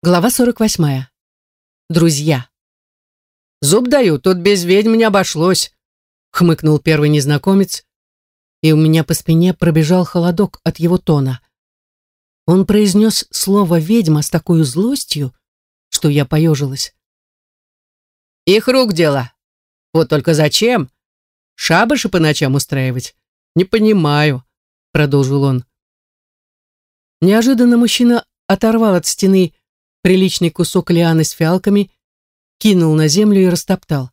Глава 48. Друзья. «Зуб даю, тут без ведьм не обошлось», — хмыкнул первый незнакомец, и у меня по спине пробежал холодок от его тона. Он произнес слово «ведьма» с такой злостью, что я поежилась. «Их рук дело. Вот только зачем? Шабаши по ночам устраивать? Не понимаю», — продолжил он. Неожиданно мужчина оторвал от стены приличный кусок лианы с фиалками, кинул на землю и растоптал.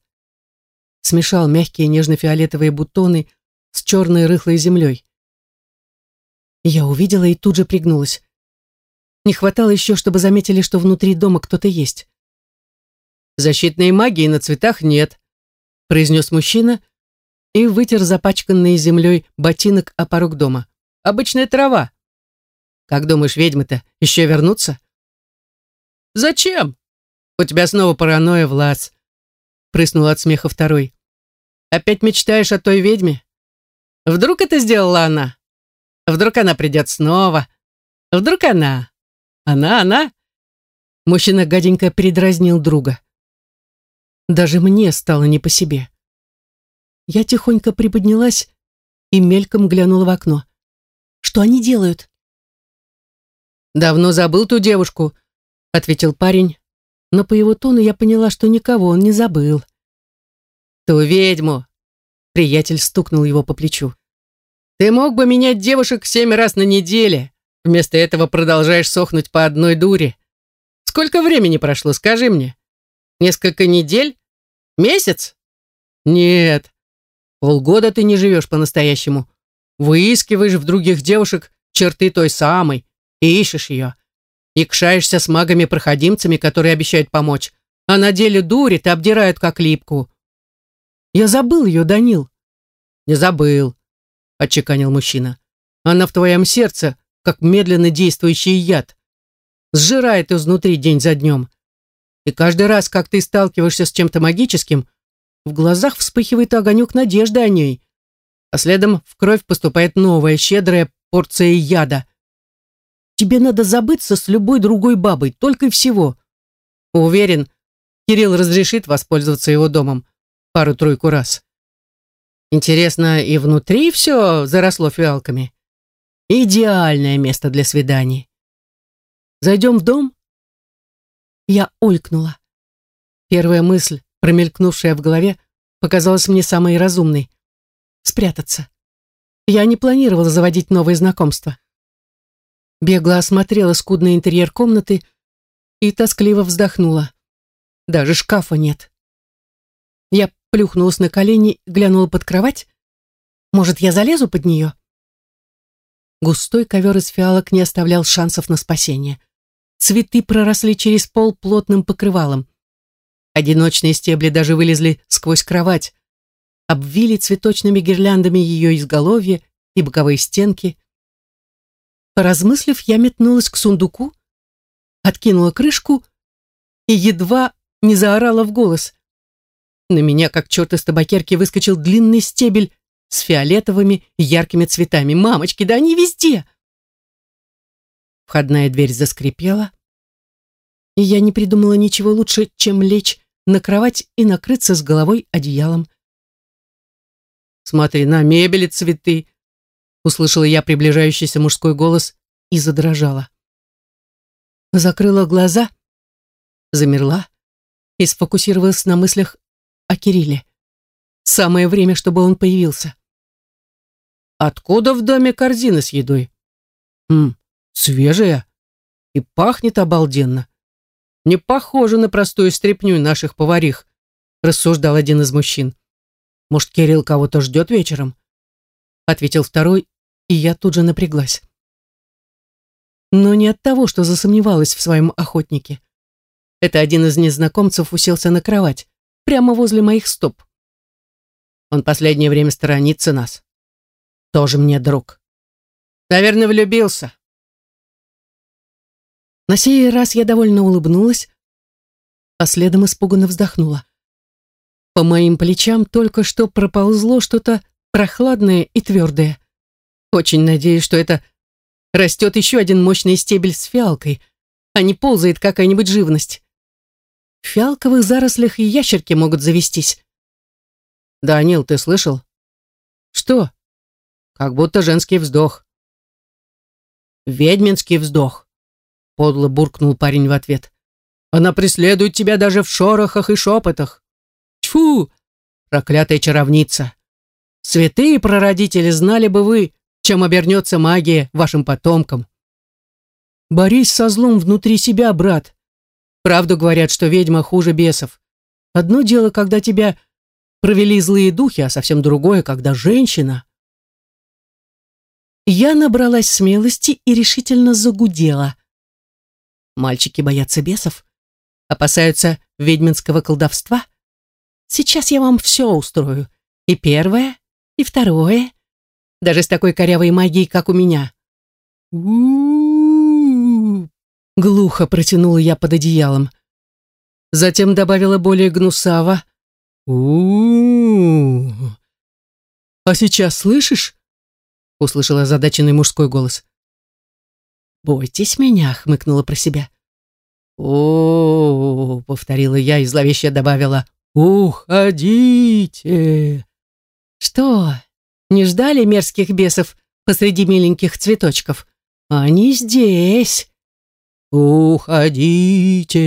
Смешал мягкие нежно-фиолетовые бутоны с черной рыхлой землей. Я увидела и тут же пригнулась. Не хватало еще, чтобы заметили, что внутри дома кто-то есть. «Защитной магии на цветах нет», — произнес мужчина и вытер запачканный землей ботинок о порог дома. «Обычная трава. Как думаешь, ведьмы-то еще вернутся?» «Зачем? У тебя снова паранойя, Влас», — прыснул от смеха второй. «Опять мечтаешь о той ведьме? Вдруг это сделала она? Вдруг она придет снова? Вдруг она? Она, она?» Мужчина гаденько передразнил друга. Даже мне стало не по себе. Я тихонько приподнялась и мельком глянула в окно. Что они делают? «Давно забыл ту девушку», ответил парень, но по его тону я поняла, что никого он не забыл. «Ту ведьму!» Приятель стукнул его по плечу. «Ты мог бы менять девушек семь раз на неделе. Вместо этого продолжаешь сохнуть по одной дуре. Сколько времени прошло, скажи мне? Несколько недель? Месяц? Нет. Полгода ты не живешь по-настоящему. Выискиваешь в других девушек черты той самой и ищешь ее. Икшаешься с магами-проходимцами, которые обещают помочь, а на деле дурят и обдирают как липку. Я забыл ее, Данил. Не забыл, отчеканил мужчина. Она в твоем сердце, как медленно действующий яд. Сжирает изнутри день за днем. И каждый раз, как ты сталкиваешься с чем-то магическим, в глазах вспыхивает огонек надежды о ней, а следом в кровь поступает новая щедрая порция яда, Тебе надо забыться с любой другой бабой, только и всего. Уверен, Кирилл разрешит воспользоваться его домом пару-тройку раз. Интересно, и внутри все заросло фиалками? Идеальное место для свиданий. Зайдем в дом? Я ойкнула. Первая мысль, промелькнувшая в голове, показалась мне самой разумной. Спрятаться. Я не планировала заводить новые знакомства. Бегло осмотрела скудный интерьер комнаты и тоскливо вздохнула. Даже шкафа нет. Я плюхнулась на колени, глянула под кровать. Может, я залезу под нее? Густой ковер из фиалок не оставлял шансов на спасение. Цветы проросли через пол плотным покрывалом. Одиночные стебли даже вылезли сквозь кровать, обвили цветочными гирляндами ее изголовье и боковые стенки. Поразмыслив, я метнулась к сундуку, откинула крышку и едва не заорала в голос. На меня, как черт из табакерки, выскочил длинный стебель с фиолетовыми яркими цветами. «Мамочки, да они везде!» Входная дверь заскрипела, и я не придумала ничего лучше, чем лечь на кровать и накрыться с головой одеялом. «Смотри на мебели цветы!» Услышала я приближающийся мужской голос и задрожала. Закрыла глаза, замерла и сфокусировалась на мыслях о Кирилле. Самое время, чтобы он появился. Откуда в доме корзина с едой? Хм, свежая и пахнет обалденно. Не похоже на простую стряпню наших поварих, рассуждал один из мужчин. Может, Кирилл кого-то ждет вечером? Ответил второй и я тут же напряглась. Но не от того, что засомневалась в своем охотнике. Это один из незнакомцев уселся на кровать, прямо возле моих стоп. Он последнее время сторонится нас. Тоже мне друг. Наверное, влюбился. На сей раз я довольно улыбнулась, а следом испуганно вздохнула. По моим плечам только что проползло что-то прохладное и твердое. Очень надеюсь, что это растет еще один мощный стебель с фиалкой, а не ползает какая-нибудь живность. В фиалковых зарослях и ящерки могут завестись. «Данил, ты слышал?» «Что?» «Как будто женский вздох». «Ведьминский вздох», — подло буркнул парень в ответ. «Она преследует тебя даже в шорохах и шепотах. Тьфу, проклятая чаровница! Святые прародители знали бы вы, чем обернется магия вашим потомкам. Борись со злом внутри себя, брат. Правду говорят, что ведьма хуже бесов. Одно дело, когда тебя провели злые духи, а совсем другое, когда женщина. Я набралась смелости и решительно загудела. Мальчики боятся бесов, опасаются ведьминского колдовства. Сейчас я вам все устрою. И первое, и второе. Даже с такой корявой магией, как у меня. Глухо протянула я под одеялом. Затем добавила более гнусаво А сейчас слышишь? Услышала озадаченный мужской голос. «Бойтесь меня», — хмыкнула про себя. о, повторила я и зловеще добавила. «Уходите!» «Что, не ждали мерзких бесов посреди миленьких цветочков? Они здесь!» «Уходите!»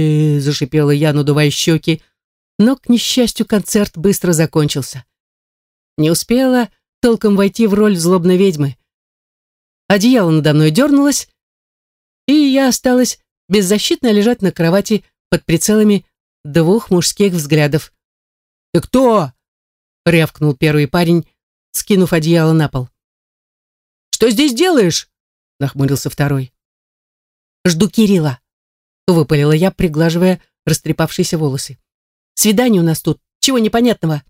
— зашипела я, надувая щеки, но, к несчастью, концерт быстро закончился. Не успела толком войти в роль злобной ведьмы. Одеяло надо мной дернулось, и я осталась беззащитно лежать на кровати под прицелами двух мужских взглядов. «Ты кто?» — рявкнул первый парень, скинув одеяло на пол. «Что здесь делаешь?» — нахмурился второй. «Жду Кирилла», — выпалила я, приглаживая растрепавшиеся волосы. Свидание у нас тут. Чего непонятного?»